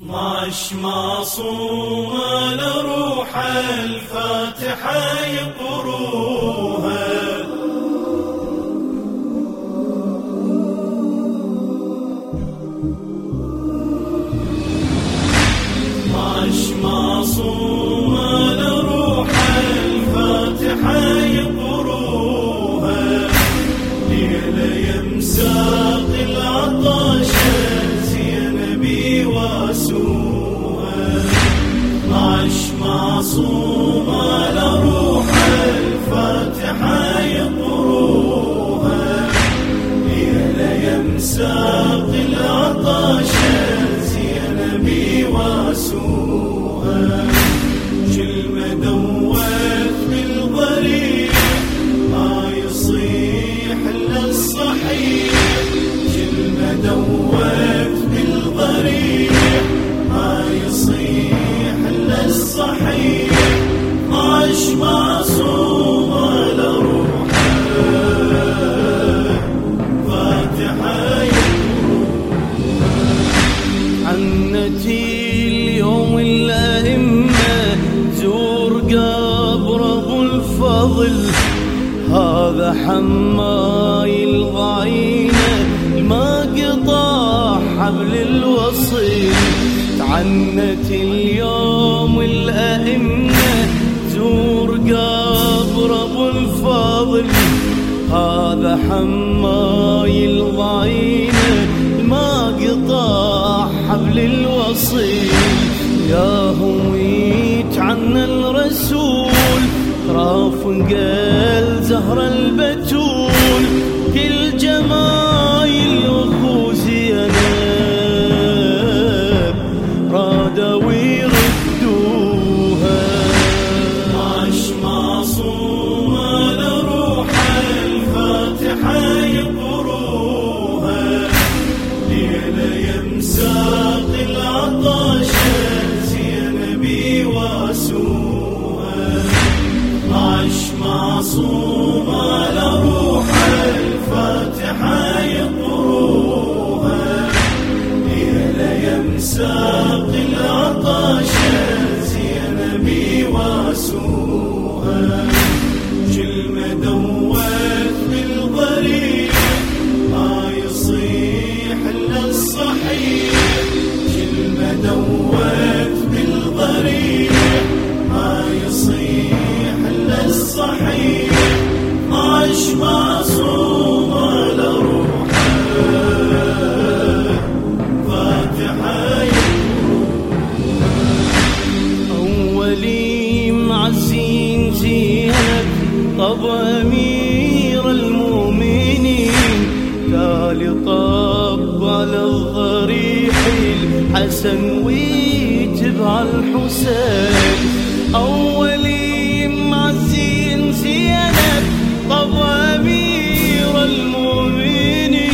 ماش معصوم لروح الفاتحة يقروها. ماش معصوم لروح الفاتحة يقروها. ليلة يمساق كلمة دوت بالضريح ما يصيح إلا الصحيح. كلمة دوت بالضريح ما يصيح إلا الصحيح. عاش معصوم على روحه فاتحة عنتي اليوم حماي الضعينة ما قطع حبل الوصل عنت اليوم الأئمة زور قبر أبو الفضل هذا حماي الضعينة ما قطع حبل الوصي يا هويت عنا الرسول رافقل زهر البتول كل جمايل اخو زينب رادوا يردوها عاش معصوم. العطش زينبي واسوها كلمة دوت ويتبع الحسين. أولي معزين زينب طب أمير المؤمنين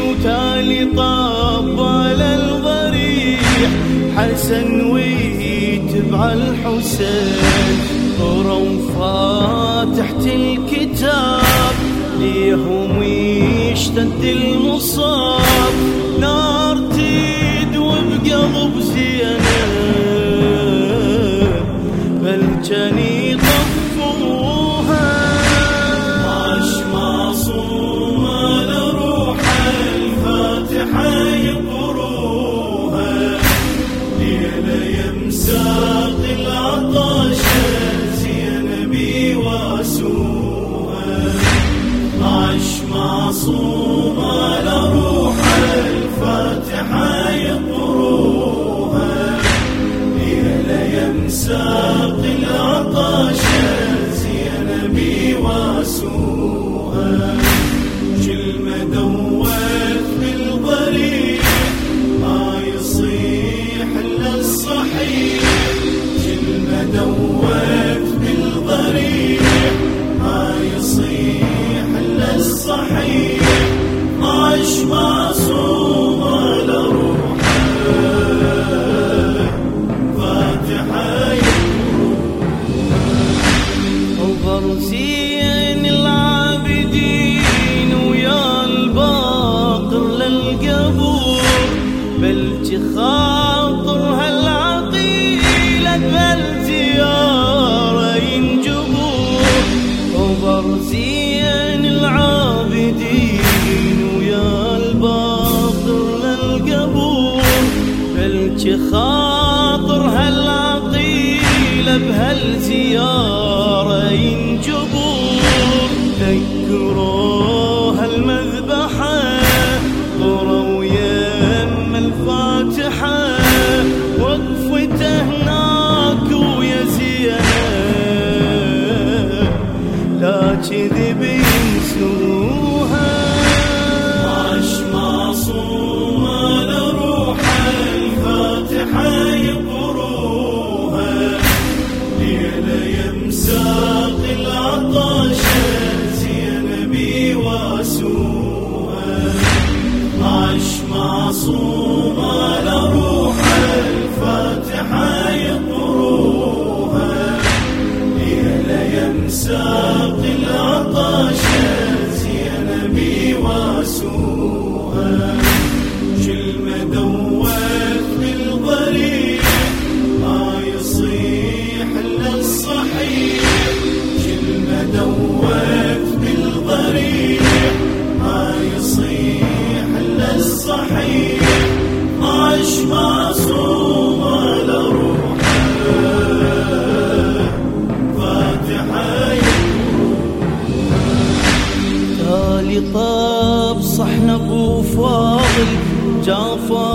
وتالي طب على الضريح حسن ويتبع الحسين. ورم فاتحة الكتاب ليهم يشتد المصاب. بل جني عاش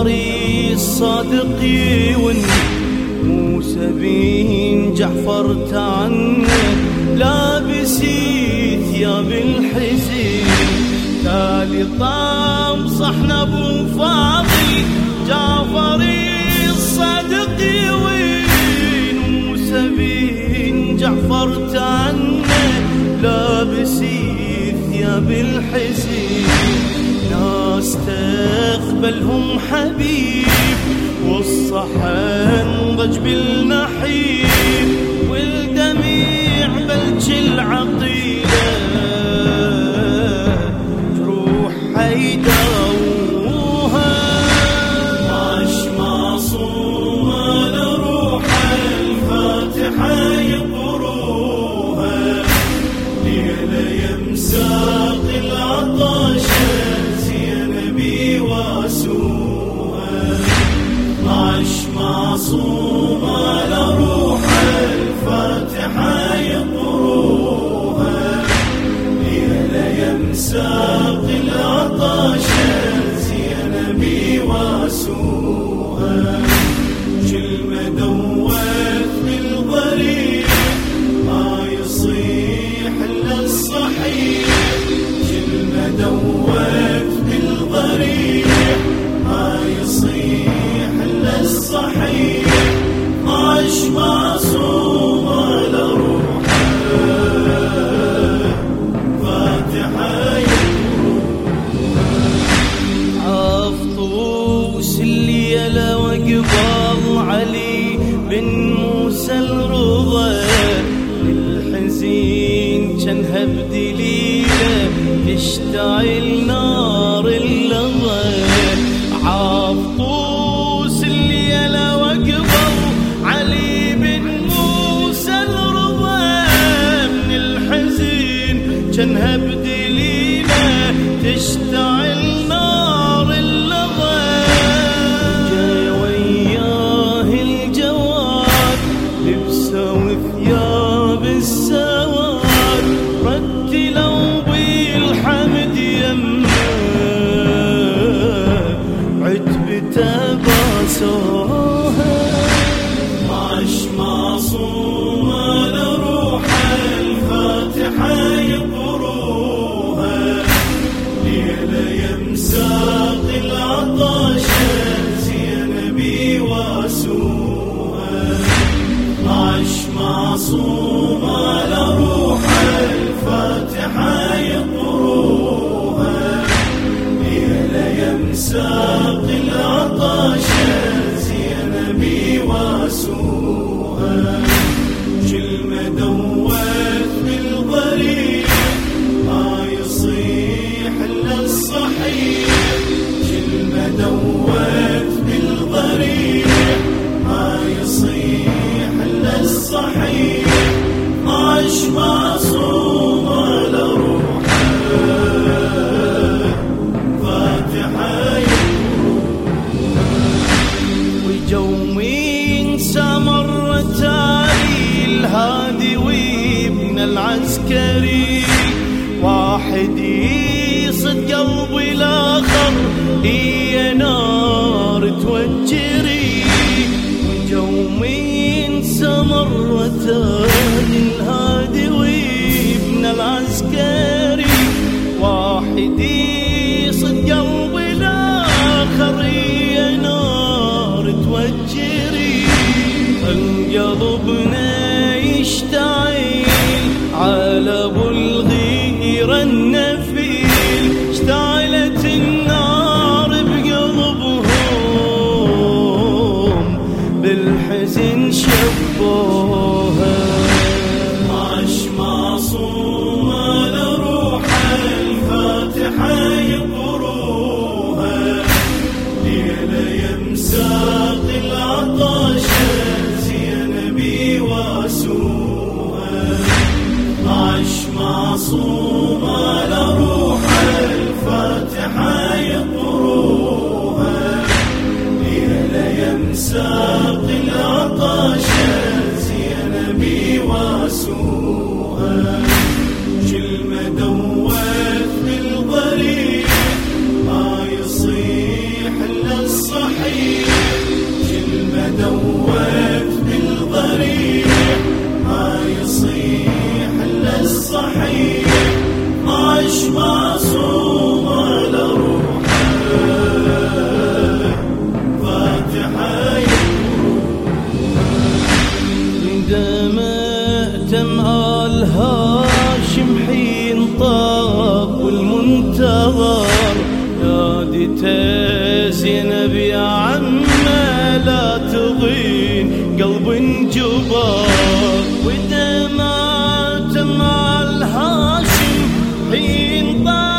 جعفري الصادق يون موسى بين جعفر تعنى لابسي ثياب الحزين تالي طام صحن ابو فاضل جعفري الصادق يون موسى بين جعفر تعنى لابسي ثياب الحزين ناس تغنى بل هم حبيب. والصحن ضج بالنحيب والدميع بلج العقيب علي بن موسى الرضا. للحزين كان هبدي ليلة تشتعل No. عسكري واحد يصد قلبي الآخر هي نار توجري. من جومين سمر وثاني الهادي وابن العسكري. واحد يصد ساق العطاش زينبي وسوق 前方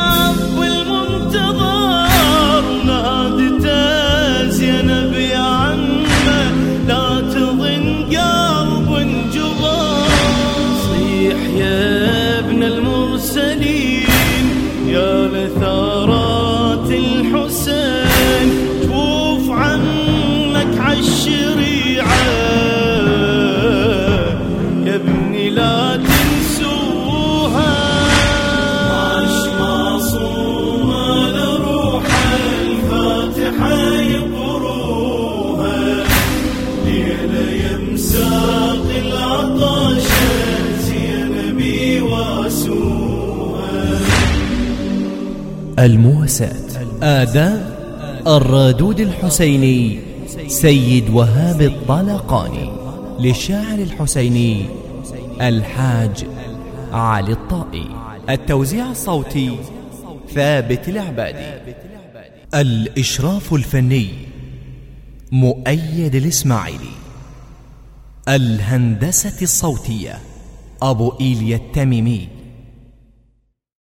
المواساة آداء الرادود الحسيني سيد وهاب الطلقاني للشاعر الحسيني الحاج علي الطائي. التوزيع الصوتي ثابت العبادي. الإشراف الفني مؤيد الإسماعيلي. الهندسة الصوتية أبو إيليا التميمي.